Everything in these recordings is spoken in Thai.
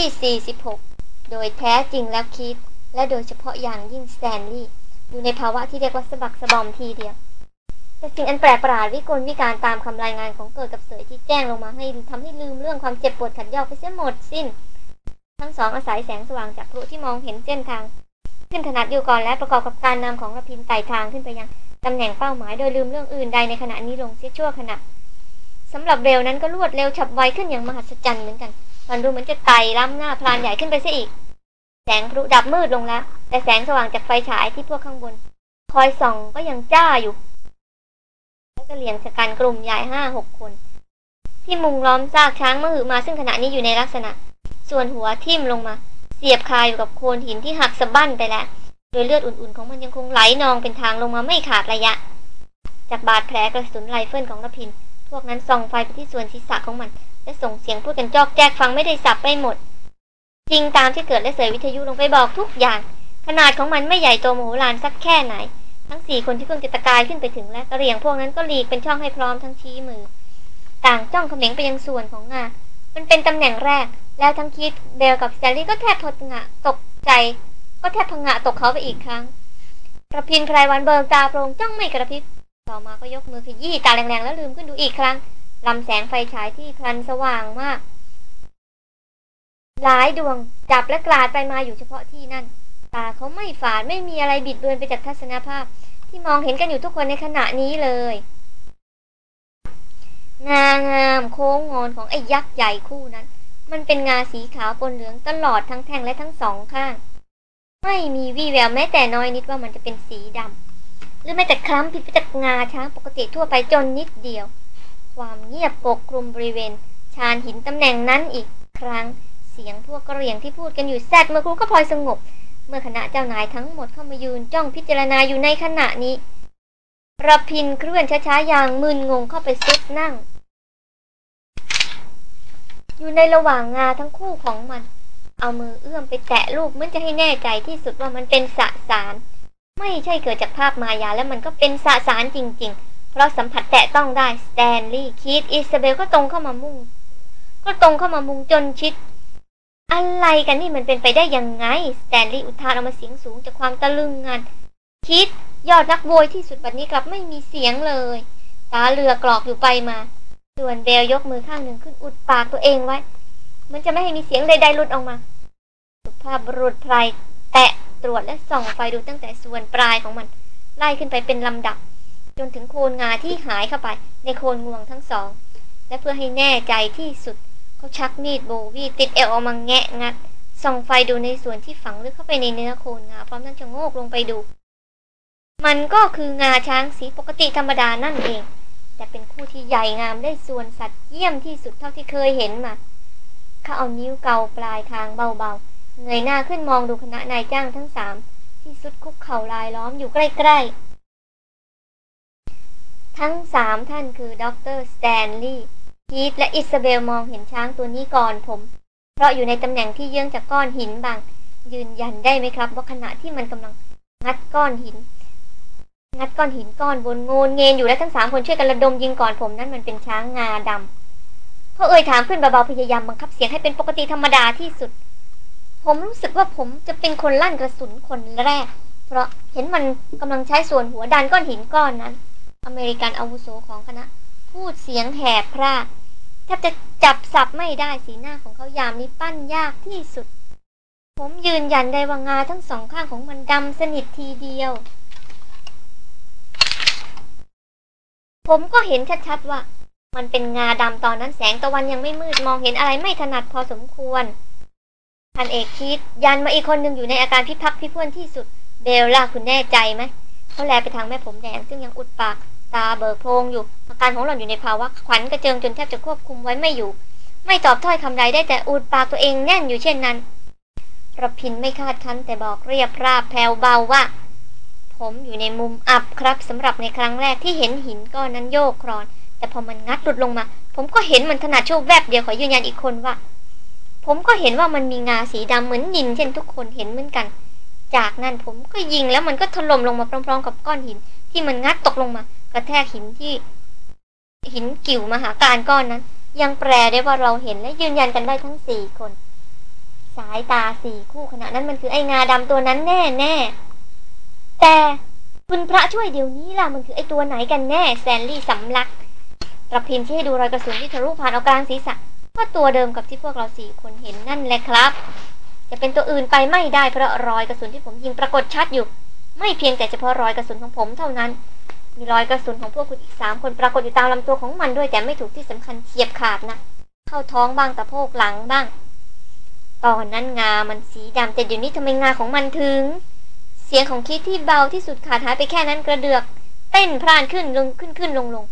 ที่ 46 โดยแท้จริงแล้วคิด และโดยเฉพาะอย่างยิ่งสแตนลีย์อยู่ในภาวะที่เรียกว่าสะบักสะบอมทีเดียว แต่สิ่งอันแปลกประหลาดวิกลวิการตามคำรายงานของเกิดกับเสยที่แจ้งลงมาให้ทำให้ลืมเรื่องความเจ็บปวดขัดยอกไปเสียหมดสิ้น ทั้งสองอาศัยแสงสว่างจากพลุที่มองเห็นเส้นทาง ขึ้นถนัดอยู่ก่อนและประกอบกับการนำของระพินไต่ทางขึ้นไปยังตำแหน่งเป้าหมายโดยลืมเรื่องอื่นใดในขณะนี้ลงเสียชั่วขณะสำหรับเบลนั้นก็รวดเร็วฉับไวขึ้นอย่างมหัศจรรย์เหมือนกัน มันดูเหมือนจะไต่ล้ำหน้าพลานใหญ่ขึ้นไปซะอีก แสงพลุดับมืดลงแล้ว แต่แสงสว่างจากไฟฉายที่พวกข้างบน คอยส่องก็ยังจ้าอยู่ แล้วก็เลี่ยงชะกันกลุ่มใหญ่ห้าหกคน ที่มุงล้อมซากช้างมหือมาซึ่งขณะนี้อยู่ในลักษณะ ส่วนหัวทิ่มลงมา เสียบคาอยู่กับโคนหินที่หักสะบั้นไปแล้วโดยเลือดอุ่นๆของมันยังคงไหลนองเป็นทางลงมาไม่ขาดระยะ จากบาดแผลกระสุนไรเฟิลของระพิน พวกนั้นส่องไฟไปที่ส่วนศีรษะของมัน และส่งเสียงพูดกันจอกแจกฟังไม่ได้สับไปหมด จริงตามที่เกิดและเสยวิทยุลงไปบอกทุกอย่าง ขนาดของมันไม่ใหญ่โตมโหฬารสักแค่ไหน ทั้งสี่คนที่เพิ่งจะตะกายขึ้นไปถึงและกระเรียงพวกนั้นก็หลีกเป็นช่องให้พร้อมทั้งชี้มือ ต่างจ้องเขม็งไปยังส่วนของงา มันเป็นตำแหน่งแรก แล้วทั้งคิดเบลกับแตลลี่ก็แทบทดงะตกใจ ก็แทบพังงะตกเขาไปอีกครั้งกระพินไพรวันเบิกตาโปรงจ้องไม่กระพริบต่อมาก็ยกมือขยี้ตาแรงๆแล้วลืมขึ้นดูอีกครั้ง ลำแสงไฟฉายที่พลันสว่างมาก หลายดวงจับและกลาดไปมาอยู่เฉพาะที่นั่น ตาเขาไม่ฝาดไม่มีอะไรบิดเบือนไปจากทัศนภาพ ที่มองเห็นกันอยู่ทุกคนในขณะนี้เลยงางามโค้งงอนของไอ้ยักษ์ใหญ่คู่นั้น มันเป็นงาสีขาวปนเหลืองตลอดทั้งแท่งและทั้งสองข้าง ไม่มีวี่แววแม้แต่น้อยนิดว่ามันจะเป็นสีดำหรือแม้แต่คล้ำผิดไปจากงาช้างปกติทั่วไปจนนิดเดียว ความเงียบปกคลุมบริเวณ ชานหินตำแหน่งนั้นอีกครั้ง เสียงพวกกระเหรี่ยงที่พูดกันอยู่แซดเมื่อครูก็พลอยสงบ เมื่อคณะเจ้านายทั้งหมดเข้ามายืนจ้องพิจารณาอยู่ในขณะนี้ระพินเคลื่อนช้าๆอย่างมึนงงเข้าไปซุดนั่ง อยู่ในระหว่างงาทั้งคู่ของมัน เอามือเอื้อมไปแตะลูบเหมือนจะให้แน่ใจที่สุดว่ามันเป็นสสาร ไม่ใช่เกิดจากภาพมายาแล้วมันก็เป็นสสารจริง ๆ เพราะสัมผัสแตะต้องได้สแตนลีย์คีธ อิซาเบลก็ตรงเข้ามามุ่งก็ตรงเข้ามามุงจนชิด อะไรกันนี่มันเป็นไปได้ยังไงสแตนลีย์อุทานออกมาเสียงสูงจากความตะลึงงันคีธยอดนักโวยที่สุดบัดนี้กลับไม่มีเสียงเลย ตาเรือกรอกอยู่ไปมา ส่วนเบลยกมือข้างหนึ่งขึ้นอุดปากตัวเองไว้ มันจะไม่ให้มีเสียงใดๆหลุดออกมา สุภาพบุรุษไพรแตะตรวจและส่องไฟดูตั้งแต่ส่วนปลายของมัน ไล่ขึ้นไปเป็นลำดับ จนถึงโคนงาที่หายเข้าไปในโคนงวงทั้งสอง และเพื่อให้แน่ใจที่สุดเขาชักมีดโบวีติดเอวออกมาแงะงัดส่องไฟดูในส่วนที่ฝังลึกเข้าไปในเนื้อโคนงาพร้อมทั้งจะโงกลงไปดู มันก็คืองาช้างสีปกติธรรมดานั่นเอง แต่เป็นคู่ที่ใหญ่งามได้ส่วนสัตว์เยี่ยมที่สุดเท่าที่เคยเห็นมาเขาเอานิ้วเกาปลายคางเบาๆเงยหน้าขึ้นมองดูคณะนายจ้างทั้งสามที่ทรุดคุกเข่าลายล้อมอยู่ใกล้ๆ ทั้งสามท่านคือด็อกเตอร์สแตนลีย์ คีธและอิซาเบลมองเห็นช้างตัวนี้ก่อนผม เพราะอยู่ในตำแหน่งที่เยื้องจากก้อนหินบัง ยืนยันได้ไหมครับ ว่าขณะที่มันกำลังงัดก้อนหิน งัดก้อนหินก้อนบนโงนเงนอยู่และทั้งสามคนช่วยกันระดมยิงก่อนผมนั่นมันเป็นช้างงาดำเขาเอ่ยถามขึ้นเบาๆพยายามบังคับเสียงให้เป็นปกติธรรมดาที่สุด ผมรู้สึกว่าผมจะเป็นคนลั่นกระสุนคนแรก เพราะเห็นมันกำลังใช้ส่วนหัวดันก้อนหินก้อนนั้น อเมริกันอาวุโสของคณะ พูดเสียงแหบพร่าแทบจะจับสับไม่ได้สีหน้าของเขายามนี้ปั้นยากที่สุด ผมยืนยันได้ว่างาทั้งสองข้างของมันดำสนิททีเดียว ผมก็เห็นชัดๆว่า มันเป็นงาดำตอนนั้นแสงตะวันยังไม่มืดมองเห็นอะไรไม่ถนัดพอสมควรพันเอกคิด ยันมาอีกคนหนึ่งอยู่ในอาการพิพักพิพ่วนที่สุด เบลล่าคุณแน่ใจไหมเขาแลไปทางแม่ผมแดงซึ่งยังอุดปาก ตาเบิกโพงอยู่ อาการของหล่อนอยู่ในภาวะขวัญกระเจิงจนแทบจะควบคุมไว้ไม่อยู่ ไม่ตอบถ้อยคำใดได้แต่อุดปากตัวเองแน่นอยู่เช่นนั้นระพินไม่คาดคั้นแต่บอกเรียบราบแผ่วเบาว่า ผมอยู่ในมุมอับครับสำหรับในครั้งแรกที่เห็นหินก้อนนั้นโยกครอน แต่พอมันงัดหลุดลงมา ผมก็เห็นมันขนาดชั่วแวบเดียวขอยืนยันอีกคนว่า ผมก็เห็นว่ามันมีงาสีดำเหมือนยินเช่นทุกคนเห็นเหมือนกัน จากนั้นผมก็ยิงแล้วมันก็ถล่มลงมาพร้อมๆ กับก้อนหินที่มันงัดตกลงมา กระแทกหินที่ หินกิ่วมหาการก้อนนั้น ยังแปลได้ว่าเราเห็นและยืนยันกันได้ทั้งสี่คน สายตาสี่คู่ขณะนั้นมันคือไอ้งาดำตัวนั้นแน่แน่แต่คุณพระช่วยเดี๋ยวนี้ล่ะมันคือไอ้ตัวไหนกันแน่แซนลี่สำลักระพินที่ให้ดูรอยกระสุนที่ทะลุผ่านเอากลางศีรษะก็ตัวเดิมกับที่พวกเราสี่คนเห็นนั่นแหละครับ จะเป็นตัวอื่นไปไม่ได้เพราะรอยกระสุนที่ผมยิงปรากฏชัดอยู่ ไม่เพียงแต่เฉพาะรอยกระสุนของผมเท่านั้น มีรอยกระสุนของพวกคุณอีกสามคนปรากฏอยู่ตามลำตัวของมันด้วยแต่ไม่ถูกที่สำคัญเฉียบขาดนะ เข้าท้องบ้างตะโพกหลังบ้าง ตอนนั้นงามันสีดำแต่เดี๋ยวนี้ทำไมงาของมันถึง เสียงของคิดที่เบาที่สุดขาดหายไปแค่นั้นกระเดือก เต้นพล่านขึ้นลงขึ้นขึ้นลงลง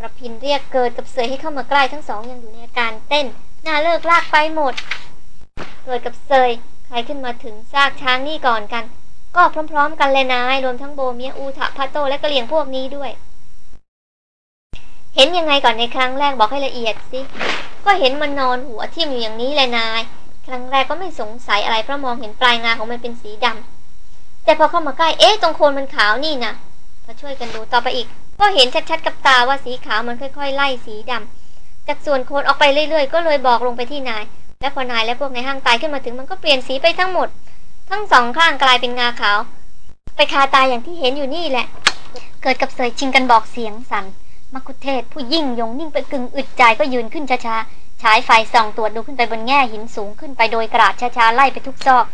ประพินเรียกเกิดกับเสยให้เข้ามาใกล้ทั้งสองยังอยู่ในอาการเต้นหน่าเลิกลากไปหมด เกิดกับเซยใครขึ้นมาถึงซากช้างนี่ก่อนกัน ก็พร้อมๆ กันเลยนาย รวมทั้งโบเมียอูทะพัตโตและกะเหลี่ยงพวกนี้ด้วย เห็นยังไงก่อนในครั้งแรกบอกให้ละเอียดสิ ก็เห็นมันนอนหัวทิ่มอยู่อย่างนี้เลยนาย ครั้งแรกก็ไม่สงสัยอะไรเพราะมองเห็นปลายงาของมันเป็นสีดำแต่พอเข้ามาใกล้ เอ๊ะ ตรงโคนมันขาวนี่นะพอช่วยกันดูต่อไปอีก ก็เห็นชัดๆกับตาว่าสีขาวมันค่อยๆ ไล่สีดำจากส่วนโคนออกไปเรื่อยๆ ก็เลยบอกลงไปที่นาย และพอนายและพวกในห้างตายขึ้นมาถึงมันก็เปลี่ยนสีไปทั้งหมด ทั้งสองข้างกลายเป็นงาขาว ไปคาตายอย่างที่เห็นอยู่นี่แหละ เกิดกับเสยชิงกันบอกเสียงสัน่นมักคุเทศผู้ยิ่งยงนิ่งไปกึ่งอึดใจก็ยืนขึ้นช้าๆฉายไฟส่องตรวจดูขึ้นไปบนแง่หินสูงขึ้นไปโดยกระดาษช้าๆไล่ไปทุกซอก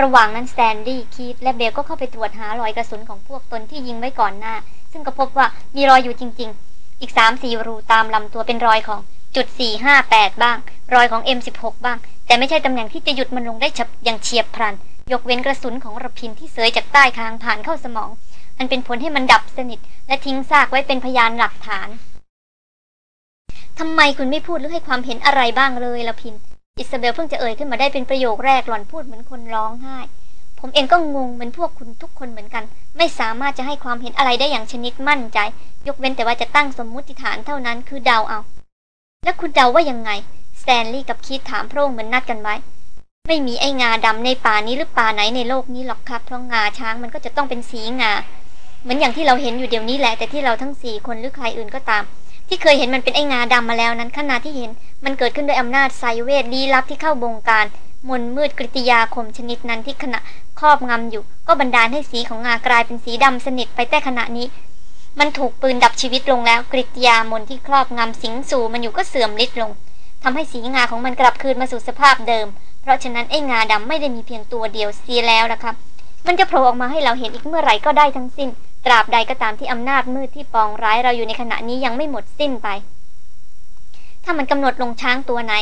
ระหว่างนั้นแซนดี้คีตและเบลก็เข้าไปตรวจหารอยกระสุนของพวกตนที่ยิงไว้ก่อนหน้า ซึ่งก็พบว่ามีรอยอยู่จริง ๆ อีกสามสี่รูตามลำตัวเป็นรอยของจุดสี่ห้าแปดบ้าง รอยของ M16 บ้าง แต่ไม่ใช่ตำแหน่งที่จะหยุดมันลงได้ฉับอย่างเฉียบพลัน ยกเว้นกระสุนของระพินที่เสยจากใต้คางผ่านเข้าสมองมันเป็นผลให้มันดับสนิท และทิ้งซากไว้เป็นพยานหลักฐานทำไมคุณไม่พูดหรือให้ความเห็นอะไรบ้างเลยละพิน อิสเบลเพิ่งจะเอ่ยขึ้นมาได้เป็นประโยคแรกหล่อนพูดเหมือนคนร้องไห้ ผมเองก็งงเหมือนพวกคุณทุกคนเหมือนกัน ไม่สามารถจะให้ความเห็นอะไรได้อย่างชนิดมั่นใจ ยกเว้นแต่ว่าจะตั้งสมมุติฐานเท่านั้นคือเดาเอา แล้วคุณเดาว่ายังไง สแตนลีย์กับคิดถามพระองค์เหมือนนัดกันไว้ ไม่มีไอ้งาดำในป่านี้หรือป่าไหนในโลกนี้หรอกครับ เพราะงาช้างมันก็จะต้องเป็นสีงา เหมือนอย่างที่เราเห็นอยู่เดี๋ยวนี้แหละ แต่ที่เราทั้งสี่คนหรือใครอื่นก็ตาม ที่เคยเห็นมันเป็นไอ้งาดำมาแล้วนั้นขณะที่เห็น มันเกิดขึ้นด้วยอำนาจไซเวทลี้ลับที่เข้าบงการ มนมืดกริยาคมชนิดนั้นที่ขณะครอบงำอยู่ ก็บันดาลให้สีของงากลายเป็นสีดำสนิทไปแต่ขณะนี้ มันถูกปืนดับชีวิตลงแล้วกริยามนที่ครอบงำสิงสู่มันอยู่ก็เสื่อมฤทธิ์ลงทำให้สีงาของมันกลับคืนมาสู่สภาพเดิม เพราะฉะนั้นไอ้งาดำไม่ได้มีเพียงตัวเดียวเสียแล้วนะครับ มันจะโผล่ออกมาให้เราเห็นอีกเมื่อไหร่ก็ได้ทั้งสิ้น ตราบใดก็ตามที่อำนาจมืดที่ปองร้ายเราอยู่ในขณะนี้ยังไม่หมดสิ้นไป ถ้ามันกำหนดลงช้างตัวไหน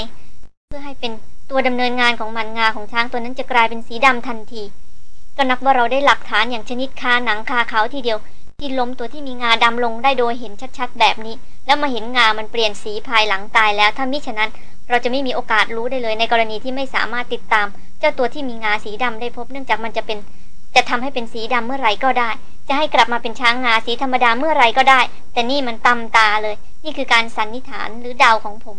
เพื่อให้เป็นตัวดำเนินงานของมันงาของช้างตัวนั้นจะกลายเป็นสีดำทันทีก็นับว่าเราได้หลักฐานอย่างชนิดคาหนังคาเขาทีเดียว ที่ล้มตัวที่มีงาดำลงได้โดยเห็นชัดๆแบบนี้ แล้วมาเห็นงามันเปลี่ยนสีภายหลังตายแล้วถ้ามิฉะนั้น เราจะไม่มีโอกาสรู้ได้เลย ในกรณีที่ไม่สามารถติดตาม เจ้าตัวที่มีงาสีดำได้พบเนื่องจากมันจะเป็น จะทำให้เป็นสีดำเมื่อไหร่ก็ได้ จะให้กลับมาเป็นช้างงาสีธรรมดาเมื่อไหร่ก็ได้ แต่นี่มันตำตาเลย นี่คือการสันนิษฐานหรือเดาของผม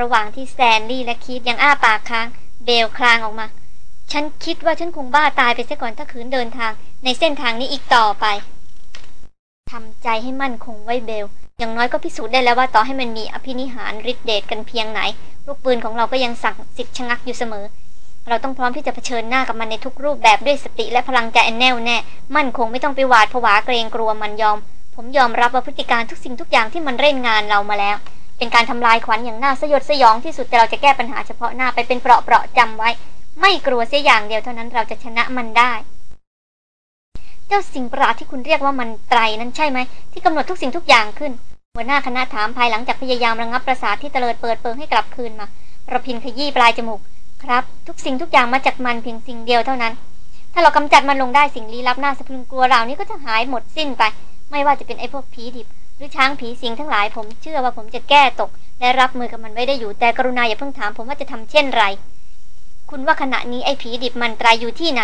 ระหว่างที่แซนดี้และคีดยังอ้าปากค้าง เบลคลางออกมา ฉันคิดว่าฉันคงบ้าตายไปเสียก่อนถ้าขืนเดินทาง ในเส้นทางนี้อีกต่อไปทำใจให้มั่นคงไว้เบล อย่างน้อยก็พิสูจน์ได้แล้วว่าต่อให้มันมีอภินิหารฤทธิเดชกันเพียงไหน ลูกปืนของเราก็ยังสั่งสิทธิ์ชะงักอยู่เสมอ เราต้องพร้อมที่จะเผชิญหน้ากับมันในทุกรูปแบบด้วยสติและพลังใจแน่วแน่ มั่นคงไม่ต้องไปหวาดผวาเกรงกลัวมันยอม ผมยอมรับว่าพฤติการทุกสิ่งทุกอย่างที่มันเล่นงานเรามาแล้ว เป็นการทำลายขวัญอย่างน่าสยดสยองที่สุดแต่เราจะแก้ปัญหาเฉพาะหน้าไปเป็นเปราะๆจำไว้ ไม่กลัวเสียอย่างเดียวเท่านั้นเราจะชนะมันได้ เจ้าสิ่งประหลาดที่คุณเรียกว่ามันไตรนั้นใช่ไหมที่กำหนดทุกสิ่งทุกอย่างขึ้น หัวหน้าคณะถามภายหลังจากพยายามระงับประสาทที่เตลิดเปิดเปิงให้กลับคืนมาระพินขยี้ปลายจมูก ครับ ทุกสิ่งทุกอย่างมาจากมันเพียงสิ่งเดียวเท่านั้น ถ้าเรากำจัดมันลงได้สิ่งลี้ลับน่าสะพรึงกลัวเหล่านี้ก็จะหายหมดสิ้นไป ไม่ว่าจะเป็นไอ้พวกผีดิบ หรือช้างผีสิงทั้งหลายผมเชื่อว่าผมจะแก้ตก และรับมือกับมันไว้ได้อยู่แต่กรุณาอย่าเพิ่งถามผมว่าจะทำเช่นไร คุณว่าขณะนี้ไอ้ผีดิบมันตรายอยู่ที่ไหน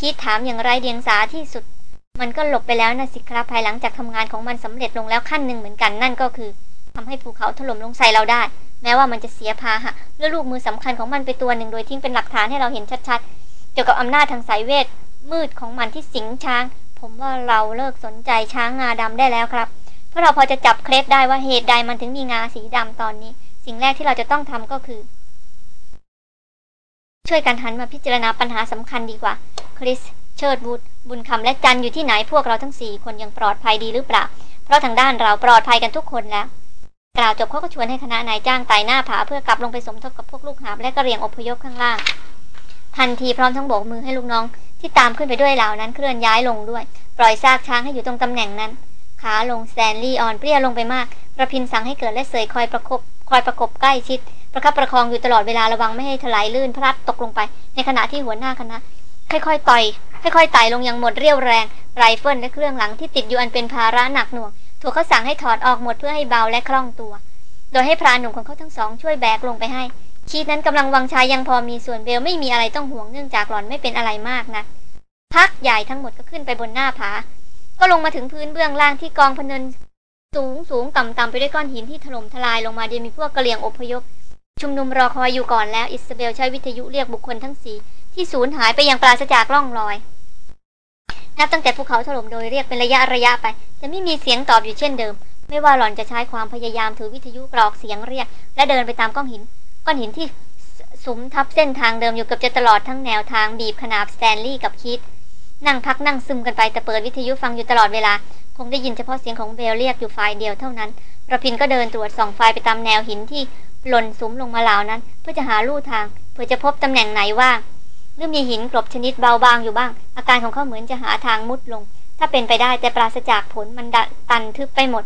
คิดถามอย่างไรเดียงสาที่สุด มันก็หลบไปแล้วนะสิครับภายหลังจากทำงานของมันสำเร็จลงแล้วขั้นหนึ่งเหมือนกันนั่นก็คือทำให้ภูเขาถล่มลงใส่เราได้ แม้ว่ามันจะเสียพาหะเลือลูกมือสำคัญของมันไปตัวหนึ่งโดยทิ้งเป็นหลักฐานให้เราเห็นชัดๆ เกี่ยวกับอำนาจทางสายเวท มืดของมันที่สิงช้าง ผมว่าเราเลิกสนใจช้างงาดำได้แล้วครับเพราะเราพอจะจับเคล็ดได้ว่าเหตุใดมันถึงมีงาสีดำตอนนี้ สิ่งแรกที่เราจะต้องทำก็คือ ช่วยกันหันมาพิจารณาปัญหาสำคัญดีกว่าคริส เชิดบุตรบุญคำและจันอยู่ที่ไหนพวกเราทั้งสี่คนยังปลอดภัยดีหรือเปล่า เพราะทางด้านเราปลอดภัยกันทุกคนแล้ว กล่าวจบเขาก็ชวนให้คณะนายจ้างไต่หน้าผาเพื่อกลับลงไปสมทบกับพวกลูกหาบและกระเรียงอพยพข้างล่าง ทันทีพร้อมทั้งโบกมือให้ลูกน้อง ที่ตามขึ้นไปด้วยเหล่านั้นเคลื่อนย้ายลงด้วย ปล่อยซากช้างให้อยู่ตรงตำแหน่งนั้น ขาลงแตนลีย์อ่อนเปรี้ยลงไปมากระพินสั่งให้เกิดและเสยคอยประกบคอยประกบใกล้ชิด ประคับประคองอยู่ตลอดเวลาระวังไม่ให้ถลายลื่นพลัดตกลงไป ในขณะที่หัวหน้าคณะค่อยๆต่อย ค่อยๆไต่ลงอย่างหมดเรี่ยวแรง ไรเฟิลและเครื่องหลังที่ติดอยู่อันเป็นภาระหนักหน่วง ถูกเขาสั่งให้ถอดออกหมดเพื่อให้เบาและคล่องตัว โดยให้พรานหนุ่มของเขาทั้งสองช่วยแบกลงไปให้ คีธนั้นกำลังวังชายังพอมีส่วนเบลไม่มีอะไรต้องห่วงเนื่องจากหล่อนไม่เป็นอะไรมากนะพักใหญ่ทั้งหมดก็ขึ้นไปบนหน้าผา ก็ลงมาถึงพื้นเบื้องล่างที่กองพะเนินสูงสูงต่ำต่ำไปด้วยก้อนหินที่ถล่มทลายลงมาโดยมีพวกกะเหรี่ยงอพยพ ชุมนุมรอคอยอยู่ก่อนแล้วอิซาเบลใช้วิทยุเรียกบุคคลทั้งสี่ ที่สูญหายไปอย่างปราศจากร่องรอย นับตั้งแต่ภูเขาถล่มโดยเรียกเป็นระยะระยะไปจะไม่มีเสียงตอบอยู่เช่นเดิม ไม่ว่าหล่อนจะใช้ความพยายามถือวิทยุกรอกเสียงเรียก และเดินไปตามก้อนหินก้อนหินที่สุมทับเส้นทางเดิมอยู่เกับจะตลอดทั้งแนวทางบีบขนาบสแตนลีย์กับคิดนั่งพักนั่งซึมกันไปแต่เปิดวิทยุฟังอยู่ตลอดเวลา คงได้ยินเฉพาะเสียงของเบลเรียกอยู่ฝ่ายเดียวเท่านั้นระพินก็เดินตรวจส่องไฟไปตามแนวหินที่หล่นสุมลงมาเหล่านั้น เพื่อจะหาลู่ทาง เพื่อจะพบตำแหน่งไหนว่าง หรือมีหินกรบชนิดเบาบางอยู่บ้าง อาการของเขาเหมือนจะหาทางมุดลง ถ้าเป็นไปได้แต่ปราศจากผลมันตันทึบไปหมด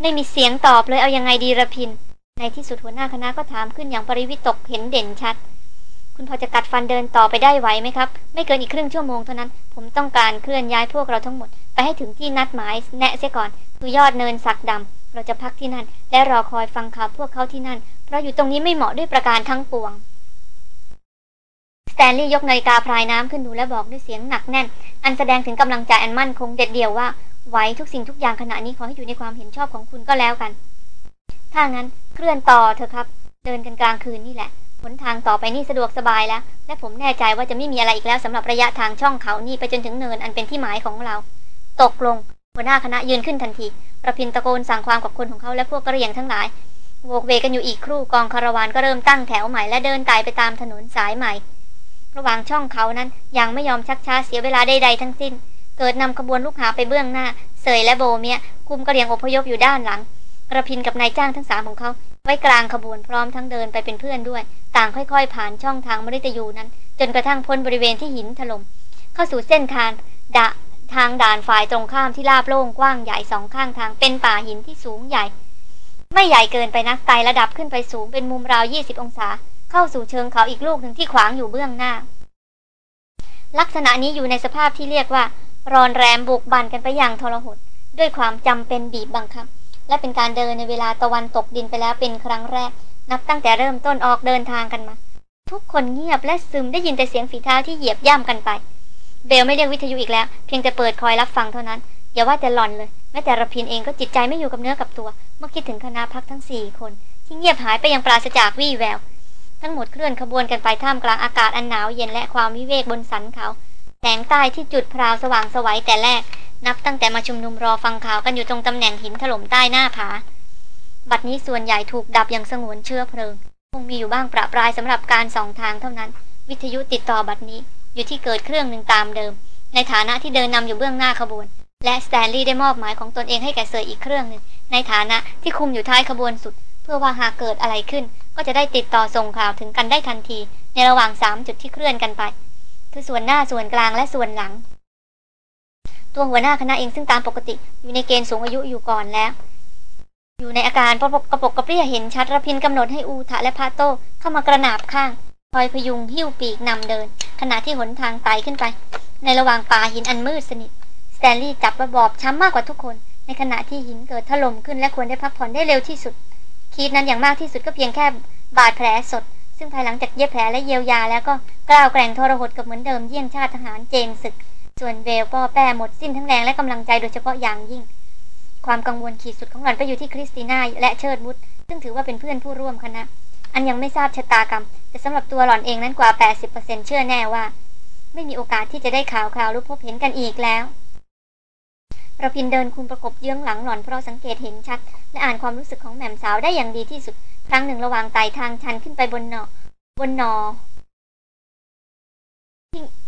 ไม่มีเสียงตอบเลยเอายังไงดีระพิน ในที่สุดหัวหน้าคณะก็ถามขึ้นอย่างปริวิตกเห็นเด่นชัด คุณพอจะกัดฟันเดินต่อไปได้ไหวไหมครับ ไม่เกินอีกครึ่งชั่วโมงเท่านั้น ผมต้องการเคลื่อนย้ายพวกเราทั้งหมด ไปให้ถึงที่นัดหมายแนะเสียก่อน คือยอดเนินสักดำเราจะพักที่นั่น และรอคอยฟังข่าวพวกเขาที่นั่น เพราะอยู่ตรงนี้ไม่เหมาะด้วยประการทั้งปวง สแตนลีย์ยกนาฬิกาพรายน้ำขึ้นดูและบอกด้วยเสียงหนักแน่น อันแสดงถึงกำลังใจอันมั่นคงเด็ดเดี่ยวว่าไหวทุกสิ่งทุกอย่างขณะนี้ขอให้อยู่ในความเห็นชอบของคุณก็แล้วกัน ถ้างั้นเคลื่อนต่อเถอะครับ เดินกันกลางคืนนี่แหละหนทางต่อไปนี่สะดวกสบายแล้ว และผมแน่ใจว่าจะไม่มีอะไรอีกแล้วสำหรับระยะทางช่องเขานี่ไปจนถึงเนินอันเป็นที่หมายของเรา ตกลง หัวหน้าคณะยืนขึ้นทันที ประพินตะโกนสั่งความกับคนของเขาและพวกกระเรียงทั้งหลายโวกเวกันอยู่อีกครู่กองคาราวานก็เริ่มตั้งแถวใหม่และเดินไต่ไปตามถนนสายใหม่ ระหว่างช่องเขานั้นยังไม่ยอมชักช้าเสียเวลาใดๆทั้งสิ้น เกิดนำขบวนลูกหาไปเบื้องหน้า เสยและโบเมียคุมกระเหรี่ยงอพยพอยู่ด้านหลังกระพินกับนายจ้างทั้งสามของเขา ไว้กลางขบวนพร้อมทั้งเดินไปเป็นเพื่อนด้วย ต่างค่อยๆ ผ่านช่องทางมฤตยูนั้น จนกระทั่งพ้นบริเวณที่หินถลม่มเข้าสู่เส้นทางดะทางด่านฝ่ายตรงข้ามที่ราบโล่งกว้างใหญ่สองข้างทางเป็นป่าหินที่สูงใหญ่ ไม่ใหญ่เกินไปนักไต่ระดับขึ้นไปสูงเป็นมุมราว 20 องศา เข้าสู่เชิงเขาอีกลูกหนึ่งที่ขวางอยู่เบื้องหน้า ลักษณะนี้อยู่ในสภาพที่เรียกว่า รอนแรมบุกบันกันไปอย่างทรหดด้วยความจำเป็นบีบบังคับ และเป็นการเดินในเวลาตะวันตกดินไปแล้วเป็นครั้งแรก นับตั้งแต่เริ่มต้นออกเดินทางกันมา ทุกคนเงียบและซึมได้ยินแต่เสียงฝีเท้าที่เหยียบย่ำกันไป เบลไม่เรียกวิทยุอีกแล้ว เพียงแต่เปิดคอยรับฟังเท่านั้นอย่าว่าแต่หลอนเลยแม้แต่ระพินเองก็จิตใจไม่อยู่กับเนื้อกับตัว เมื่อคิดถึงคณะพักทั้งสี่คน ที่เงียบหายไปอย่างปราศจากวี่แวว ทั้งหมดเคลื่อนขบวนกันไปท่ามกลางอากาศอันหนาวเย็นและความวิเวกบนสันเขา แสงใต้ที่จุดพราวสว่างสวัยแต่แรก นับตั้งแต่มาชุมนุมรอฟังข่าวกันอยู่ตรงตำแหน่งหินถล่มใต้หน้าผา บัดนี้ส่วนใหญ่ถูกดับอย่างสงวนเชื้อเพลิง คงมีอยู่บ้างประปรายสำหรับการสองทางเท่านั้น วิทยุติดต่อบัดนี้อยู่ที่เกิดเครื่องหนึ่งตามเดิม ในฐานะที่เดินนำอยู่เบื้องหน้าขบวน และสแตนลีย์ได้มอบหมายของตนเองให้แก่เซอร์อีกเครื่องหนึ่งในฐานะที่คุมอยู่ท้ายขบวนสุด เพื่อว่าหากเกิดอะไรขึ้น ก็จะได้ติดต่อส่งข่าวถึงกันได้ทันที ในระหว่างสามจุดที่เคลื่อนกันไป คือส่วนหน้าส่วนกลางและส่วนหลัง ตัวหัวหน้าคณะเองซึ่งตามปกติอยู่ในเกณฑ์สูงอายุอยู่ก่อนแล้ว อยู่ในอาการประปกกระปกกระเปรี้ยเห็นชัดระพินกำหนดให้อูทะและพาโตเข้ามากระนาบข้างคอยพยุงหิ้วปีกนำเดิน ขณะที่หนทางไต่ขึ้นไป ในระหว่างป่าหินอันมืดสนิทสแตนลีย์จับระบอบช้ำมากกว่าทุกคน ในขณะที่หินเกิดถล่มขึ้นและควรได้พักผ่อนได้เร็วที่สุด คีดนั้นอย่างมากที่สุดก็เพียงแค่บาดแผลสด ซึ่งภายหลังจากเย็บแผลและเยียวยาแล้วก็กล้าวแกร่งทรหดกับเหมือนเดิมเยี่ยงชาติทหารเจนศึก ส่วนเวลก็แป้หมดสิ้นทั้งแรงและกำลังใจโดยเฉพาะอย่างยิ่ง ความกังวลขีดสุดของหล่อนไปอยู่ที่คริสติน่าและเชิดวุฒซึ่งถือว่าเป็นเพื่อนผู้ร่วมคณะ อันยังไม่ทราบชะตากรรม แต่สำหรับตัวหล่อนเองนั้นกว่า 80%เชื่อแน่ว่า ไม่มีโอกาสที่จะได้ข่าวคราวหรือพบเห็นกันอีกแล้ว ระพินเดินคุมประกบเยื้องหลังหล่อนเพราะสังเกตเห็นชัด และอ่านความรู้สึกของแหม่มสาวได้อย่างดีที่สุด ครั้งหนึ่งระหว่างไต่ทางชันขึ้นไปบนหนอบนหนอ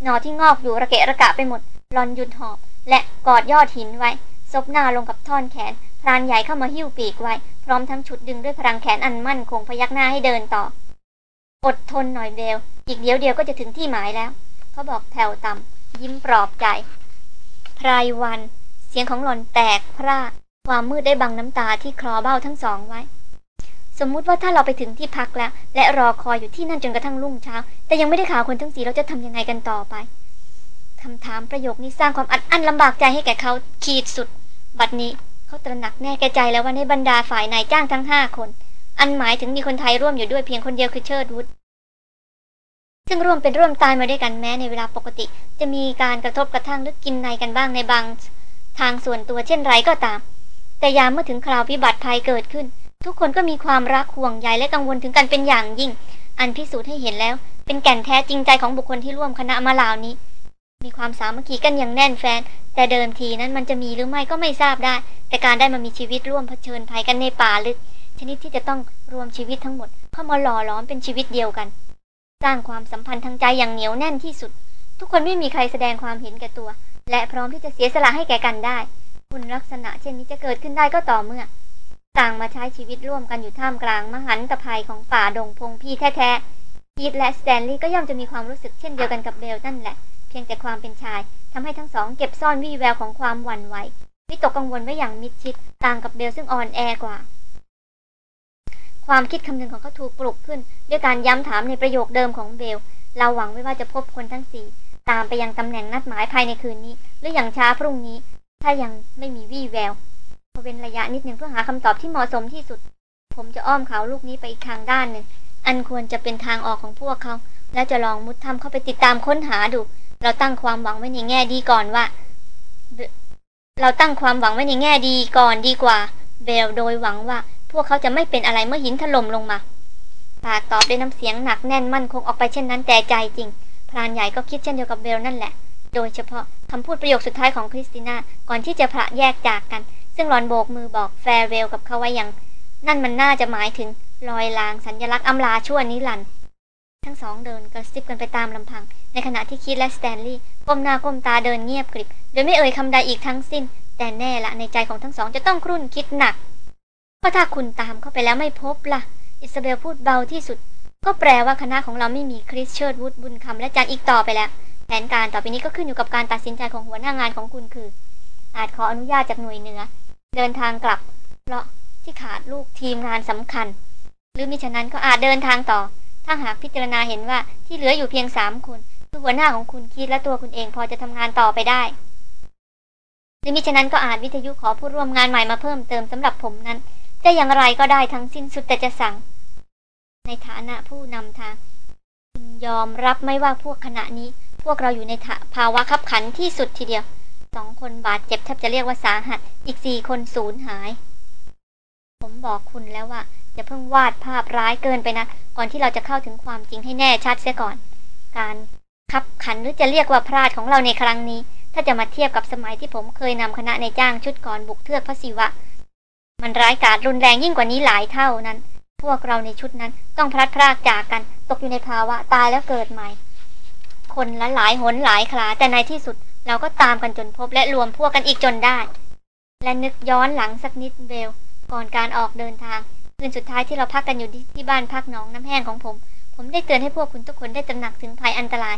หนอที่งอกอยู่ระเกะระกะไปหมดหลอนหยุดหอบ และกอดยอดหินไว้ซบหน้าลงกับท่อนแขน พรานใหญ่เข้ามาหิ้วปีกไว้ พร้อมทั้งฉุดดึงด้วยพลังแขนอันมั่นคงพยักหน้าให้เดินต่อ อดทนหน่อยเบลอีกเดียวเดียวก็จะถึงที่หมายแล้ว เขาบอกแผ่วต่ำยิ้มปลอบใจ พรายวัน สียงของหล่อนแตกพร่าความมืดได้บังน้ำตาที่คลอเบ้าทั้งสองไว้ สมมุติว่าถ้าเราไปถึงที่พักแล้ว และรอคอยอยู่ที่นั่นจนกระทั่งรุ่งเช้า แต่ยังไม่ได้ข่าวคนทั้งสี่เราจะทำยังไงกันต่อไปคำถามประโยคนี้สร้างความอัดอั้นลำบากใจให้แก่เขาขีดสุด บัดนี้เขาตระหนักแน่แก่ใจแล้วว่าในบรรดาฝ่ายนายจ้างทั้งห้าคน อันหมายถึงมีคนไทยร่วมอยู่ด้วยเพียงคนเดียวคือเชิดวุฒซึ่งร่วมเป็นร่วมตายมาด้วยกันแม้ในเวลาปกติ จะมีการกระทบกระทั่งหรือกินในกันบ้างในบาง ทางส่วนตัวเช่นไรก็ตาม แต่ยามเมื่อถึงคราววิบัติภัยเกิดขึ้น ทุกคนก็มีความรักห่วงใยและกังวลถึงกันเป็นอย่างยิ่ง อันพิสูจน์ให้เห็นแล้ว เป็นแก่นแท้จริงใจของบุคคลที่ร่วมคณะมาลาวนี้ มีความสามัคคีกันอย่างแน่นแฟน แต่เดิมทีนั้นมันจะมีหรือไม่ก็ไม่ทราบได้ แต่การได้มามีชีวิตร่วมเผชิญภัยกันในป่าลึก ชนิดที่จะต้องรวมชีวิตทั้งหมดเข้ามาหล่อล้อมเป็นชีวิตเดียวกันสร้างความสัมพันธ์ทางใจอย่างเหนียวแน่นที่สุด ทุกคนไม่มีใครแสดงความเห็นแก่ตัว และพร้อมที่จะเสียสละให้แก่กันได้ คุณลักษณะเช่นนี้จะเกิดขึ้นได้ก็ต่อเมื่อ ต่างมาใช้ชีวิตร่วมกันอยู่ท่ามกลางมหันตภัยของป่าดงพงพีแท้ๆ คีธและสแตนลีย์ก็ย่อมจะมีความรู้สึกเช่นเดียวกันกับเบลนั่นแหละ เพียงแต่ความเป็นชายทำให้ทั้งสองเก็บซ่อนวี่แววของความหวั่นไหววิตกกังวลไว้อย่างมิดชิดต่างกับเบลซึ่งอ่อนแอกว่า ความคิดคำนึงของเขาถูกปลุกขึ้น ด้วยการย้ำถามในประโยคเดิมของเบล เราหวังไว้ว่าจะพบคนทั้งสี่ ตามไปยังตำแหน่งนัดหมายภายในคืนนี้ หรืออย่างช้าพรุ่งนี้ ถ้ายังไม่มีวี่แววพอเป็นระยะนิดหนึ่งเพื่อหาคำตอบที่เหมาะสมที่สุด ผมจะอ้อมเขาลูกนี้ไปอีกทางด้านหนึ่ง อันควรจะเป็นทางออกของพวกเขา และจะลองมุดทำเข้าไปติดตามค้นหาดู เราตั้งความหวังไว้ในแง่ดีก่อนว่า เราตั้งความหวังไว้ในแง่ดีก่อนดีกว่า เบลโดยหวังว่า พวกเขาจะไม่เป็นอะไรเมื่อหินถล่มลงมาปากตอบด้วยน้ำเสียงหนักแน่นมั่นคงออกไปเช่นนั้นแต่ใจจริง พรานใหญ่ก็คิดเช่นเดียวกับเบลนั่นแหละ โดยเฉพาะคำพูดประโยคสุดท้ายของคริสติน่าก่อนที่จะผละแยกจากกัน ซึ่งหล่อนโบกมือบอก farewell กับเขาไว้อย่าง นั่นมันน่าจะหมายถึงรอยลางสัญลักษณ์อำลาชั่วนิรันดร์ทั้งสองเดินกระซิบกันไปตามลำพัง ในขณะที่คีธและสแตนลีย์ก้มหน้าก้มตาเดินเงียบกริบ โดยไม่เอ่ยคำใดอีกทั้งสิ้น แต่แน่ละในใจของทั้งสองจะต้องครุ่นคิดหนักเพราะถ้าคุณตามเข้าไปแล้วไม่พบละ่ะ อิสเบลพูดเบาที่สุด ก็แปลว่าคณะของเราไม่มีคริสเชิร์ดวูดบุญคำและจันอีกต่อไปแล้ว แผนการต่อไปนี้ก็ขึ้นอยู่กับการตัดสินใจของหัวหน้างานของคุณคือ อาจขออนุญาตจากหน่วยเหนือ เดินทางกลับ เพราะที่ขาดลูกทีมงานสำคัญ หรือมิฉะนั้นก็อาจเดินทางต่อ ถ้าหากพิจารณาเห็นว่าที่เหลืออยู่เพียงสามคนคือหัวหน้าของคุณคิดและตัวคุณเองพอจะทำงานต่อไปได้ หรือมิฉะนั้นก็อาจวิทยุขอผู้ร่วมงานใหม่มาเพิ่มเติมสำหรับผมนั้นจะอย่างไรก็ได้ทั้งสิ้นสุดแต่จะสั่ง ในฐานะผู้นำทางคุณยอมรับไม่ว่าพวกขณะนี้ พวกเราอยู่ในภาวะขับขันที่สุดทีเดียวสองคนบาดเจ็บแทบจะเรียกว่าสาหัส อีกสี่คนสูญหาย ผมบอกคุณแล้วว่าอย่าเพิ่งวาดภาพร้ายเกินไปนะ ก่อนที่เราจะเข้าถึงความจริงให้แน่ชัดเสียก่อน การขับขันหรือจะเรียกว่าพลาดของเราในครั้งนี้ ถ้าจะมาเทียบกับสมัยที่ผมเคยนำคณะในจ้างชุดก่อนบุกเทือกพระศิวะ มันร้ายกาจรุนแรงยิ่งกว่านี้หลายเท่านั้น พวกเราในชุดนั้นต้องพลัดพรากจากกัน ตกอยู่ในภาวะตายแล้วเกิดใหม่ คนละหลายหนหลายคลาแต่ในที่สุดเราก็ตามกันจนพบและรวมพวกกันอีกจนได้ และนึกย้อนหลังสักนิดเบล ก่อนการออกเดินทางคืนสุดท้ายที่เราพักกันอยู่ที่บ้านพักน้องน้ำแห้งของผม ผมได้เตือนให้พวกคุณทุกคนได้ตระหนักถึงภัยอันตราย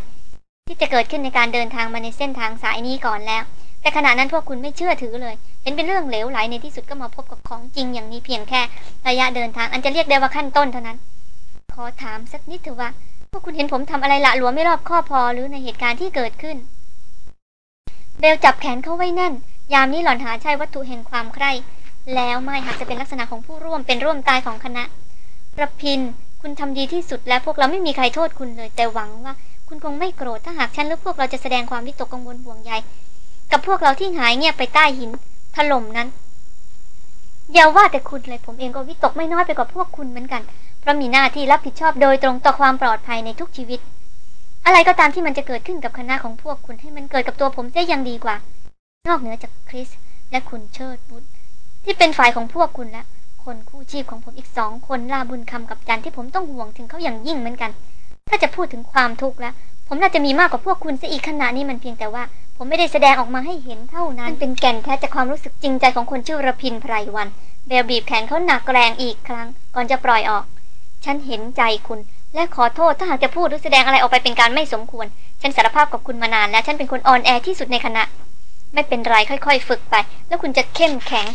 ที่จะเกิดขึ้นในการเดินทางมาในเส้นทางสายนี้ก่อนแล้ว แต่ขณะนั้นพวกคุณไม่เชื่อถือเลย เห็นเป็นเรื่องเหลวไหลในที่สุดก็มาพบกับของจริงอย่างนี้เพียงแค่ระยะเดินทางอันจะเรียกได้ว่าขั้นต้นเท่านั้น ขอถามสักนิดเถอะว่า พวกคุณเห็นผมทำอะไรละหลวมไม่รอบข้อพอหรือในเหตุการณ์ที่เกิดขึ้น เบลจับแขนเขาไว้แน่น ยามนี้หล่อนหาใช่วัตถุแห่งความใคร่ แล้วไม่หากจะเป็นลักษณะของผู้ร่วมเป็นร่วมตายของคณะระพิน คุณทำดีที่สุดแล้วพวกเราไม่มีใครโทษคุณเลย แต่หวังว่า คุณคงไม่โกรธถ้าหากฉันหรือพวกเราจะแสดงความวิตกกังวลห่วงใย กับพวกเราที่หายเงียบไปใต้หิน ถล่มนั้นอย่าว่าแต่คุณเลยผมเองก็วิตกไม่น้อยไปกว่าพวกคุณเหมือนกัน เพราะมีหน้าที่รับผิดชอบโดยตรงต่อความปลอดภัยในทุกชีวิต อะไรก็ตามที่มันจะเกิดขึ้นกับคณะของพวกคุณให้มันเกิดกับตัวผมจะยังดีกว่า นอกเหนือจากคริสและคุณเชิดบุตรที่เป็นฝ่ายของพวกคุณแล้วคนคู่ชีพของผมอีกสองคนลาบุญคำกับจันที่ผมต้องห่วงถึงเขาอย่างยิ่งเหมือนกัน ถ้าจะพูดถึงความทุกข์แล้ว ผมน่าจะมีมากกว่าพวกคุณซะอีกขนาดนี้มันเพียงแต่ว่า ผมไม่ได้แสดงออกมาให้เห็นเท่านั้น เป็นแก่นแท้จากความรู้สึกจริงใจของคนชื่อระพินไพรวัน เบลบีบแขนเขาหนักแรงอีกครั้ง ก่อนจะปล่อยออก ฉันเห็นใจคุณ และขอโทษถ้าหากจะพูดหรือแสดงอะไรออกไปเป็นการไม่สมควร ฉันสารภาพกับคุณมานานแล้ว ฉันเป็นคนอ่อนแอที่สุดในคณะ ไม่เป็นไรค่อยๆ ฝึกไป แล้วคุณจะเข้มแข็ง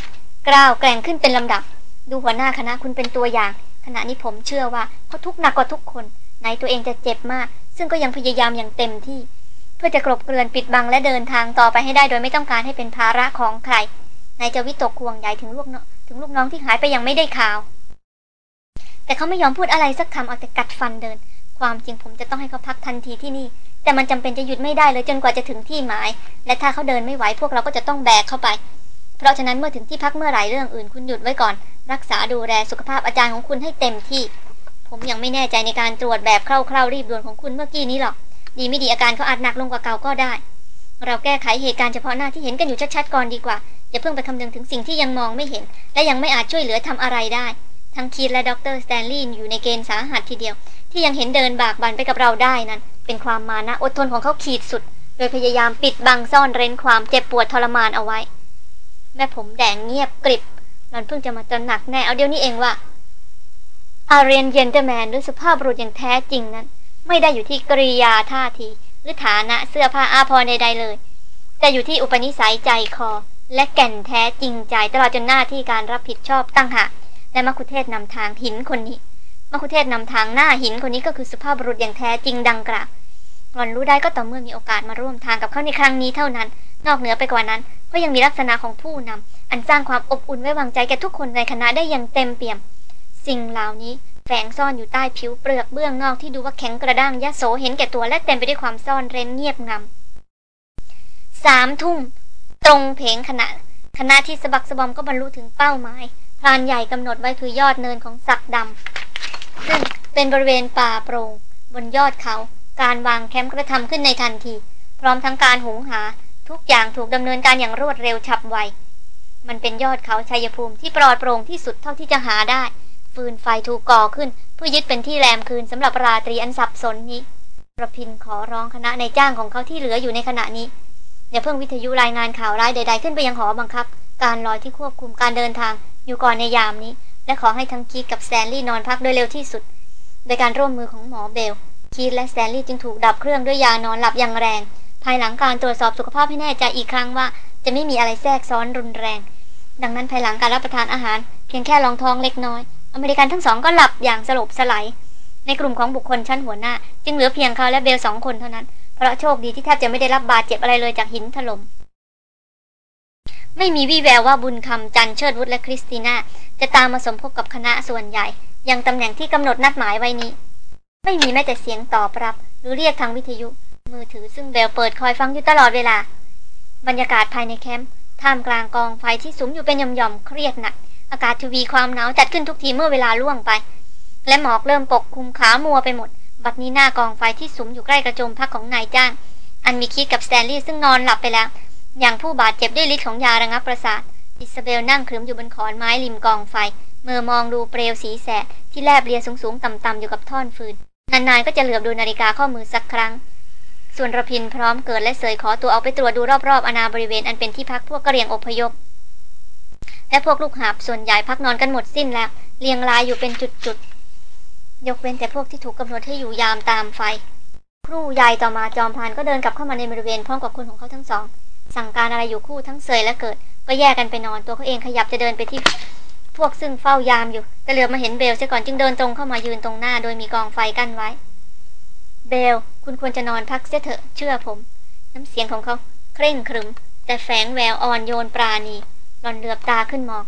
กล้าวแกร่งขึ้นเป็นลำดับ ดูหัวหน้าคณะคุณเป็นตัวอย่าง ขณะนี้ผมเชื่อว่าเขาทุกหนักกว่าทุกคนไหนตัวเองจะเจ็บมาก ซึ่งก็ยังพยายามอย่างเต็มที่ พื่อจะกลบเกลื่อนปิดบังและเดินทางต่อไปให้ได้โดยไม่ต้องการให้เป็นภาระของใครนายจะวิตกห่วงใหญ่ถึงลูกน้องถึงลูกน้องที่หายไปยังไม่ได้ข่าว แต่เขาไม่ยอมพูดอะไรสักคำเอาแต่กัดฟันเดิน ความจริงผมจะต้องให้เขาพักทันทีที่นี่ แต่มันจำเป็นจะหยุดไม่ได้เลยจนกว่าจะถึงที่หมาย และถ้าเขาเดินไม่ไหวพวกเราก็จะต้องแบกเข้าไป เพราะฉะนั้นเมื่อถึงที่พักเมื่อไหร่เรื่องอื่นคุณหยุดไว้ก่อน รักษาดูแลสุขภาพอาจารย์ของคุณให้เต็มที่ ผมยังไม่แน่ใจในการตรวจแบบคร่าวๆรีบด่วนของคุณเมื่อกี้นี้หรอก ดีไม่ดีอาการเขาอาจหนักลงกว่าเก่าก็ได้ เราแก้ไขเหตุการณ์เฉพาะหน้าที่เห็นกันอยู่ชัดๆก่อนดีกว่าอย่าเพิ่งไปคำนึงถึงสิ่งที่ยังมองไม่เห็น และยังไม่อาจช่วยเหลือทำอะไรได้ ทั้งคีธและดร.สแตนลีย์อยู่ในเกณฑ์สาหัสทีเดียว ที่ยังเห็นเดินบากบันไปกับเราได้นั้น เป็นความมานะอดทนของเขาขีดสุด โดยพยายามปิดบังซ่อนเร้นความเจ็บปวดทรมานเอาไว้ แม่ผมแดงเงียบกริบหล่อนเพิ่งจะมาตระหนักแน่เอาเดี๋ยวนี้เองว่า a real gentleman หรือสุภาพบุรุษอย่างแท้จริงนั้น ไม่ได้อยู่ที่กริยาท่าที หรือฐานะเสื้อผ้าอาภรณ์ใดๆเลย แต่อยู่ที่อุปนิสัยใจคอ และแก่นแท้จริงใจตลอดจนหน้าที่การรับผิดชอบตั้งหากและมคุเทศนำทางหินคนนี้มคุเทศนำทางหน้าหินคนนี้ก็คือสุภาพบุรุษอย่างแท้จริงดังกล่าวหล่อนรู้ได้ก็ต่อเมื่อมีโอกาสมาร่วมทางกับเขาในครั้งนี้เท่านั้น นอกเหนือไปกว่านั้น ก็ยังมีลักษณะของผู้นำอันสร้างความอบอุ่นไว้วางใจแก่ทุกคนในคณะได้อย่างเต็มเปี่ยม สิ่งเหล่านี้ ฝงซ่อนอยู่ใต้ผิวเปลือกเบื้องนอกที่ดูว่าแข็งกระด้างยะโสเห็นแก่ตัวและเต็มไปด้วยความซ่อนเร้นเงียบงำสามทุ่ม ตรงเพงขณะคณะที่สะบักสะบอมก็บรรลุถึงเป้าหมายพรานใหญ่กำหนดไว้คือยอดเนินของสักดำซึ่งเป็นบริเวณป่าโปรง่งบนยอดเขา การวางแคมป์กระทำขึ้นในทันที พร้อมทั้งการหุงหา ทุกอย่างถูกดำเนินการอย่างรวดเร็วฉับไว มันเป็นยอดเขาชัยภูมิที่ปลอดโปร่งที่สุดเท่าที่จะหาได้ ฟืนไฟถูกก่อขึ้น เพื่อยึดเป็นที่แรมคืนสำหรับราตรีอันสับสนนี้รพินทร์ขอร้องคณะนายจ้างของเขาที่เหลืออยู่ในขณะนี้อย่าเพิ่งวิทยุรายงานข่าวร้ายใด ๆ ขึ้นไปยังหอบังคับ การลอยที่ควบคุมการเดินทางอยู่ก่อนในยามนี้ และขอให้ทั้งคีธกับสแตนลีย์นอนพักโดยเร็วที่สุด โดยการร่วมมือของหมอเบล คีธและสแตนลีย์จึงถูกดับเครื่องด้วยยานอนหลับอย่างแรง ภายหลังการตรวจสอบสุขภาพให้แน่ใจอีกครั้งว่า จะไม่มีอะไรแทรกซ้อนรุนแรง ดังนั้นภายหลังการรับประทานอาหาร เพียงแค่รองท้องเล็กน้อย อเมริกันทั้งสองก็หลับอย่างสลบสลายในกลุ่มของบุคคลชั้นหัวหน้า จึงเหลือเพียงเขาและเบลสองคนเท่านั้น เพราะโชคดีที่แทบจะไม่ได้รับบาดเจ็บอะไรเลยจากหินถล่มไม่มีวี่แววว่าบุญคำจันเชิดวุฒและคริสติน่าจะตามมาสมทบกับคณะส่วนใหญ่ ยังตำแหน่งที่กำหนดนัดหมายไว้นี้ ไม่มีแม้แต่เสียงตอบรับ หรือเรียกทางวิทยุ มือถือซึ่งเบลเปิดคอยฟังอยู่ตลอดเวลา บรรยากาศภายในแคมป์ท่ามกลางกองไฟที่สุมอยู่เป็นหย่อมๆเครียดหนัก อากาศทวีความหนาวจัดขึ้นทุกทีเมื่อเวลาล่วงไป และหมอกเริ่มปกคลุมขาวมัวไปหมด บัดนี้หน้ากองไฟที่สุมอยู่ใกล้กระโจมพักของนายจ้าง อันมีคีธกับสแตนลีย์ซึ่งนอนหลับไปแล้ว อย่างผู้บาดเจ็บด้วยฤทธิ์ของยาระงับประสาท อิซาเบลนั่งขรึมอยู่บนขอนไม้ริมกองไฟ เมื่อมองดูเปลวสีแสดที่แลบเลียสูงๆต่ำๆอยู่กับท่อนฟืน นานๆก็จะเหลือบดูนาฬิกาข้อมือสักครั้ง ส่วนระพินพร้อมเกิดและเสยขอตัวเอาไปตรวจดูรอบๆอาณาบริเวณอันเป็นที่พักพวกกระเรียงอพยพ และพวกลูกหาบส่วนใหญ่พักนอนกันหมดสิ้นแล้ว เรียงรายอยู่เป็นจุดๆ ยกเว้นแต่พวกที่ถูกกำหนดให้อยู่ยามตามไฟ ครู่ใหญ่ต่อมาจอมพานก็เดินกลับเข้ามาในบริเวณพร้อมกับคนของเขาทั้งสอง สั่งการอะไรอยู่คู่ทั้งเสยและเกิด ก็แยกกันไปนอนตัวเขาเองขยับจะเดินไปที่พวกซึ่งเฝ้ายามอยู่ แต่เหลือมาเห็นเบลเสียก่อนจึงเดินตรงเข้ามายืนตรงหน้า โดยมีกองไฟกั้นไว้ เบล คุณควรจะนอนพักเสียเถอะเชื่อผม น้ำเสียงของเขา เคร่งครึม แต่แฝงแววอ่อนโยนปราณี หลอนเหลือบตาขึ้นมอง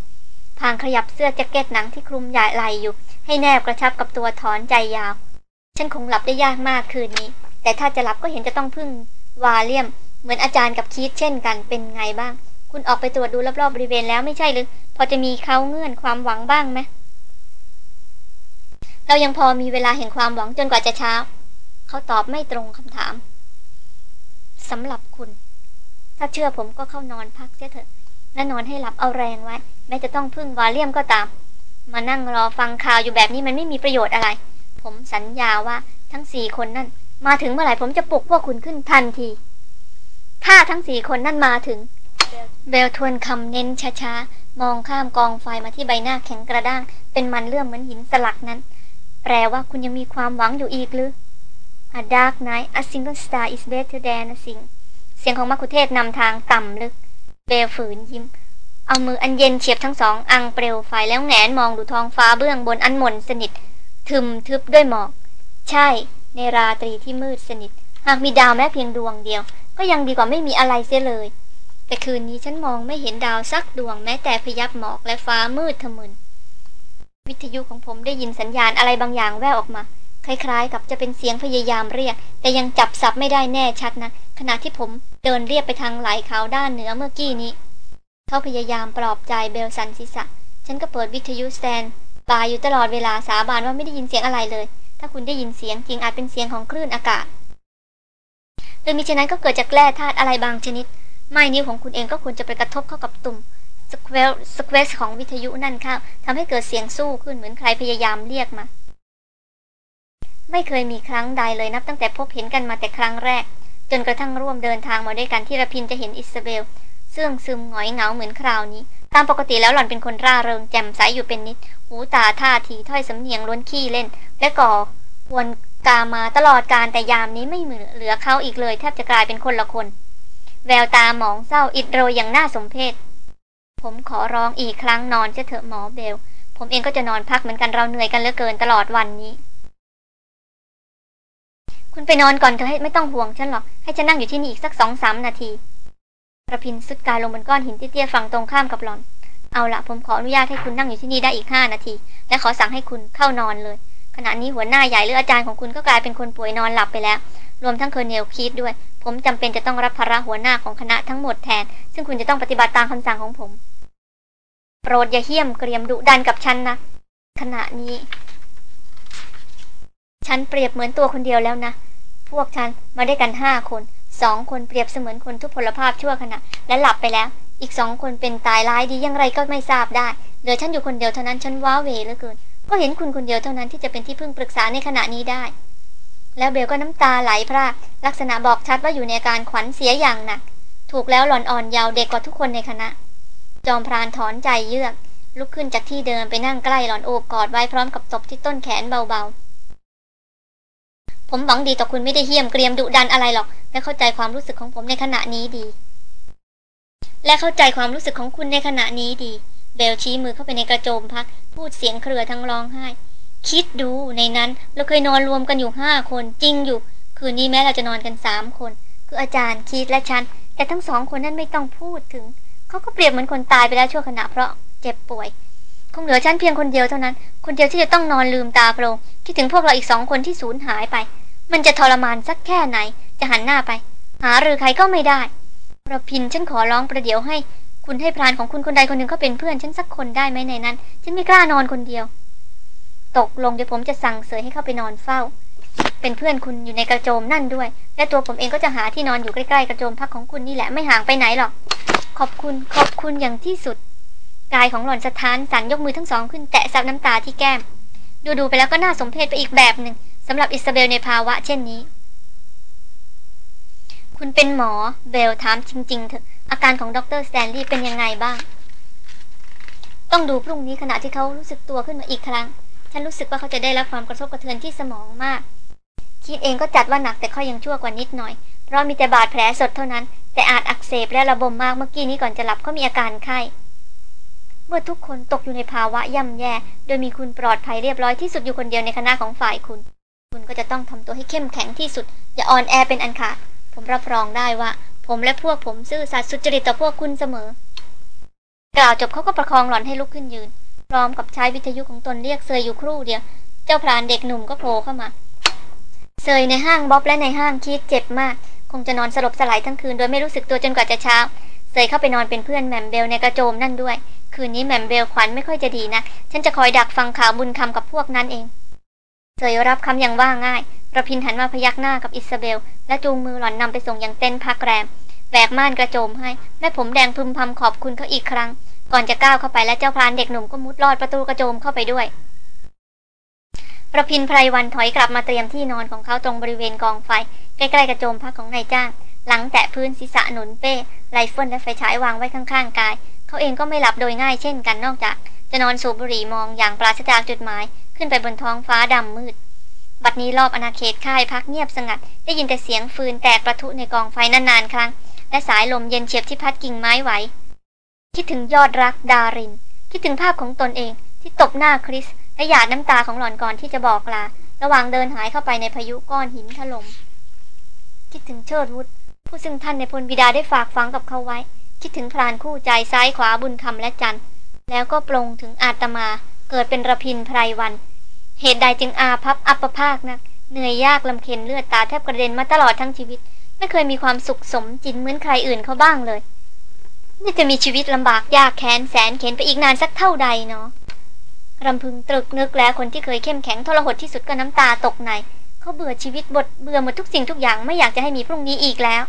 พางขยับเสื้อแจ็คเก็ตหนังที่คลุมใหญ่ไหลอยู่ ให้แนบกระชับกับตัวถอนใจยาว ฉันคงหลับได้ยากมากคืนนี้ แต่ถ้าจะหลับก็เห็นจะต้องพึ่งวาเลียม เหมือนอาจารย์กับคีตเช่นกันเป็นไงบ้าง คุณออกไปตรวจดูรอบๆบริเวณแล้วไม่ใช่หรือ พอจะมีเขาเงื่อนความหวังบ้างไหมเรายังพอมีเวลาแห่งความหวังจนกว่าจะเช้า เขาตอบไม่ตรงคำถามสำหรับคุณ ถ้าเชื่อผมก็เข้านอนพักเสียเถอะ และนอนให้หลับเอาแรงไว้ แม้จะต้องพึ่งวาเลียมก็ตาม มานั่งรอฟังข่าวอยู่แบบนี้มันไม่มีประโยชน์อะไร ผมสัญญาว่าทั้งสี่คนนั่น มาถึงเมื่อไหร่ผมจะปลุกพวกคุณขึ้นทันที ถ้าทั้งสี่คนนั่นมาถึง เบลทวนคำเน้นช้าๆ มองข้ามกองไฟมาที่ใบหน้าแข็งกระด้าง เป็นมันเลื่อมเหมือนหินสลักนั้น แปลว่าคุณยังมีความหวังอยู่อีกหรือ A dark night a single star is better than a sing เสียงของมักคุเทศนำทางต่ำลึก เบลฝืนยิ้ม เอามืออันเย็นเฉียบทั้งสอง อังเปลวไฟแล้วแงนมองดูท้องฟ้าเบื้องบนอันหม่นสนิท ทึมทึบด้วยหมอก ใช่ ในราตรีที่มืดสนิท หากมีดาวแม้เพียงดวงเดียว ก็ยังดีกว่าไม่มีอะไรเสียเลย แต่คืนนี้ฉันมองไม่เห็นดาวสักดวงแม้แต่พยับหมอกและฟ้ามืดทะมึน วิทยุของผมได้ยินสัญญาณอะไรบางอย่างแว่วออกมา คล้ายๆ กับจะเป็นเสียงพยายามเรียก แต่ยังจับสับไม่ได้แน่ชัดนะ ขณะที่ผมเดินเรียบไปทางไหลเขาด้านเหนือเมื่อกี้นี้ เขาพยายามปลอบใจเบลสันศีษะ ฉันก็เปิดวิทยุ standby อยู่ตลอดเวลาสาบานว่าไม่ได้ยินเสียงอะไรเลย ถ้าคุณได้ยินเสียงจริงอาจเป็นเสียงของคลื่นอากาศหรือมิฉะนั้นก็เกิดจากแร่ธาตุอะไรบางชนิด ไม่นิ้วของคุณเองก็ควรจะไปกระทบเข้ากับตุ่ม squelch squelch ของวิทยุนั่นเข้าทำให้เกิดเสียงซู่ขึ้นเหมือนใครพยายามเรียกมา ไม่เคยมีครั้งใดเลยนับตั้งแต่พบเห็นกันมาแต่ครั้งแรก จนกระทั่งร่วมเดินทางมาด้วยกันที่รพินทร์จะเห็นอิซาเบลเสื่องซึมหงอยเหงาเหมือนคราวนี้ ตามปกติแล้วหล่อนเป็นคนร่าเริงแจ่มใสอยู่เป็นนิด หูตาท่าทีถ้อยสำเนียงล้วนขี้เล่น และก่อวนกามาตลอดการแต่ยามนี้ไม่เหลือเขาอีกเลย แทบจะกลายเป็นคนละคน แววตาหมองเศร้าอิดโรยอย่างน่าสมเพชผมขอร้องอีกครั้งนอนจะเถอะหมอเบล ผมเองก็จะนอนพักเหมือนกันเราเหนื่อยกันเหลือเกินตลอดวันนี้ คุณไปนอนก่อนเถอะให้ไม่ต้องห่วงฉันหรอก ให้ฉันนั่งอยู่ที่นี่อีกสักสองสามนาทีรพินทร์ทรุดกายลงบนก้อนหินเตี้ยๆฝั่งตรงข้ามกับหล่อน เอาละผมขออนุญาตให้คุณนั่งอยู่ที่นี่ได้อีกห้านาที และขอสั่งให้คุณเข้านอนเลย ขณะนี้หัวหน้าใหญ่หรืออาจารย์ของคุณก็กลายเป็นคนป่วยนอนหลับไปแล้ว รวมทั้ง Colonel Keith ด้วย ผมจำเป็นจะต้องรับภาระหัวหน้าของคณะทั้งหมดแทน ซึ่งคุณจะต้องปฏิบัติตามคำสั่งของผม โปรดอย่าเหี้ยมเกรียมดุดันกับฉันนะ ขณะนี้ ฉันเปรียบเหมือนตัวคนเดียวแล้วนะ พวกฉันมาได้กันห้าคนสองคนเปรียบเสมือนคนทุพพลภาพชั่วขณะ และหลับไปแล้ว อีกสองคนเป็นตายร้ายดียังไรก็ไม่ทราบได้เหลือฉันอยู่คนเดียวเท่านั้นฉันว้าเหวเหลือเกิน ก็เห็นคุณคนเดียวเท่านั้นที่จะเป็นที่พึ่งปรึกษาในขณะนี้ได้ แล้วเบลก็น้ำตาไหลพรากลักษณะบอกชัดว่าอยู่ในการขวัญเสียอย่างหนัก ถูกแล้วหล่อนอ่อนเยาว์เด็กกว่าทุกคนในคณะ จอมพรานถอนใจเยือก ลุกขึ้นจากที่เดิมไปนั่งใกล้หล่อนโอบกอดไว้พร้อมกับตบที่ต้นแขนเบาๆ ผมหวังดีต่อคุณไม่ได้เหี้ยมเกรียมดุดันอะไรหรอก และเข้าใจความรู้สึกของผมในขณะนี้ดี และเข้าใจความรู้สึกของคุณในขณะนี้ดี เบลชี้มือเข้าไปในกระโจมพัก พูดเสียงเครือทั้งร้องไห้ คิดดูในนั้นเราเคยนอนรวมกันอยู่ห้าคนจริงอยู่ คืนนี้แม้เราจะนอนกันสามคน คืออาจารย์คีดและฉัน แต่ทั้งสองคนนั้นไม่ต้องพูดถึง เขาก็เปรียบเหมือนคนตายไปแล้วชั่วขณะเพราะเจ็บป่วยคงเหลือฉันเพียงคนเดียวเท่านั้น คนเดียวที่จะต้องนอนลืมตาโปรงคิดถึงพวกเราอีกสองคนที่สูญหายไป มันจะทรมานสักแค่ไหน จะหันหน้าไป หาหรือใครก็ไม่ได้ระพินฉันขอร้องประเดี๋ยวให้ คุณให้พรานของคุณคนใดคนหนึ่งเขาเป็นเพื่อนฉันสักคนได้ไหมในนั้น ฉันไม่กล้านอนคนเดียว ตกลงเดี๋ยวผมจะสั่งเสยให้เข้าไปนอนเฝ้า เป็นเพื่อนคุณอยู่ในกระโจมนั่นด้วย และตัวผมเองก็จะหาที่นอนอยู่ใกล้ๆกระโจมพักของคุณนี่แหละไม่ห่างไปไหนหรอก ขอบคุณขอบคุณอย่างที่สุดกายของหล่อนสะท้านสั่นยกมือทั้งสองขึ้นแตะซับน้ำตาที่แก้ม ดูๆไปแล้วก็น่าสมเพชไปอีกแบบหนึ่ง สำหรับอิสซาเบลในภาวะเช่นนี้ คุณเป็นหมอเบลถามจริงๆเถอะอาการของดรสแตนลีย์เป็นยังไงบ้าง ต้องดูพรุ่งนี้ขณะที่เขารู้สึกตัวขึ้นมาอีกครั้ง ฉันรู้สึกว่าเขาจะได้รับความกระทบกระเทือนที่สมองมาก Keith เองก็จัดว่าหนักแต่เขายังชั่วกว่านิดหน่อย เพราะมีแต่บาดแผลสดเท่านั้น แต่อาจอักเสบและระบมมากเมื่อกี้นี้ก่อนจะหลับเขามีอาการไข้ เมื่อทุกคนตกอยู่ในภาวะย่ำแย่ โดยมีคุณปลอดภัยเรียบร้อยที่สุดอยู่คนเดียวในคณะของฝ่ายคุณ คุณก็จะต้องทำตัวให้เข้มแข็งที่สุด อย่าอ่อนแอเป็นอันขาด ผมรับรองได้ว่า ผมและพวกผมซื่อสัตย์สุจริตต่อพวกคุณเสมอ กล่าวจบเขาก็ประคองหล่อนให้ลุกขึ้นยืน พร้อมกับใช้วิทยุของตนเรียกเซยอยู่ครู่เดียว เจ้าพรานเด็กหนุ่มก็โผล่เข้ามา เซยในห้างบ๊อบและในห้างคิดเจ็บมาก คงจะนอนสลบสลายทั้งคืนโดยไม่รู้สึกตัวจนกว่าจะเช้า เซยเข้าไปนอนเป็นเพื่อนแหม่มเบลในกระโจมนั่นด้วย คืนนี้แหม่มเบลขวัญไม่ค่อยจะดีนะ ฉันจะคอยดักฟังข่าวบุญคำกับพวกนั้นเอง เซยรับคำอย่างว่าง่ายประพินหันมาพยักหน้ากับอิสเบล และจูงมือหล่อนนำไปส่งยังเต็นท์พักแรมแบกม่านกระโจมให้แม่ผมแดงพึมพำขอบคุณเขาอีกครั้ง ก่อนจะก้าวเข้าไปและเจ้าพรานเด็กหนุ่มก็มุดลอดประตูกระโจมเข้าไปด้วยรพินทร์ ไพรวัลย์ถอยกลับมาเตรียมที่นอนของเขาตรงบริเวณกองไฟ ใกล้ ๆ กระโจมพักของนายจ้าง หลังแตะพื้นศีรษะหนุนเป้ไรเฟิลและไฟฉายวางไว้ข้างๆกาย เขาเองก็ไม่หลับโดยง่ายเช่นกันนอกจาก จะนอนสูบบุหรี่มองอย่างปราศจากจุดหมาย ขึ้นไปบนท้องฟ้าดำมืด บัดนี้รอบอาณาเขตค่ายพักเงียบสงัด ได้ยินแต่เสียงฟืนแตกประทุในกองไฟนานๆครั้ง และสายลมเย็นเฉียบที่พัดกิ่งไม้ไหว คิดถึงยอดรักดาริน คิดถึงภาพของตนเองที่ตบหน้าคริสและหยาดน้ำตาของหล่อนก่อนที่จะบอกลา ระหว่างเดินหายเข้าไปในพายุก้อนหินถล่ม คิดถึงเชิดวุฒผู้ซึ่งท่านในพลบิดาได้ฝากฝังกับเขาไว้ คิดถึงพรานคู่ใจซ้ายขวาบุญคำและจันทร์แล้วก็ปลงถึงอาตมา เกิดเป็นระพินไพรวัน เหตุใดจึงอาพับอัปภาคนักเหนื่อยยากลำเค็นเลือดตาแทบกระเด็นมาตลอดทั้งชีวิต ไม่เคยมีความสุขสมจินเหมือนใครอื่นเขาบ้างเลย นี่จะมีชีวิตลำบากยากแค้นแสนเข็นไปอีกนานสักเท่าใดเนาะรำพึงตรึกนึกแล้วคนที่เคยเข้มแข็งทรหดที่สุดก็น้ำตาตกในเขาเบื่อชีวิตบทเบื่อหมดทุกสิ่งทุกอย่างไม่อยากจะให้มีพรุ่งนี้อีกแล้ว